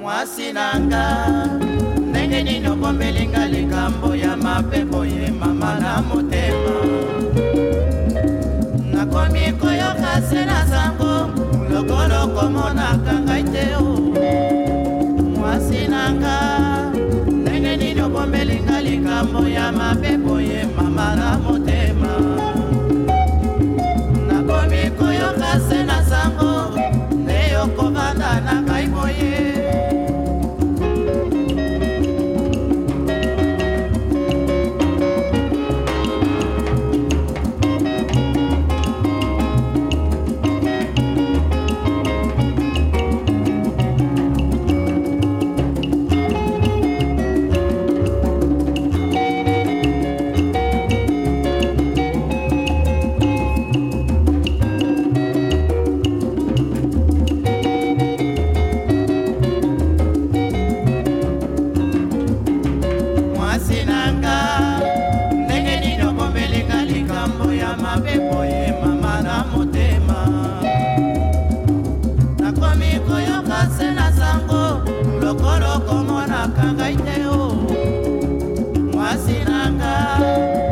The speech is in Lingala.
mwasi nanga ndenge nini okomelinga likambo ya mabe boye mama na motema nakomi koyoka se na sango lokolo komonaka ngai te o mwasi nanga ndenge nini okomelinga likambo ya mabe mpasi na ngai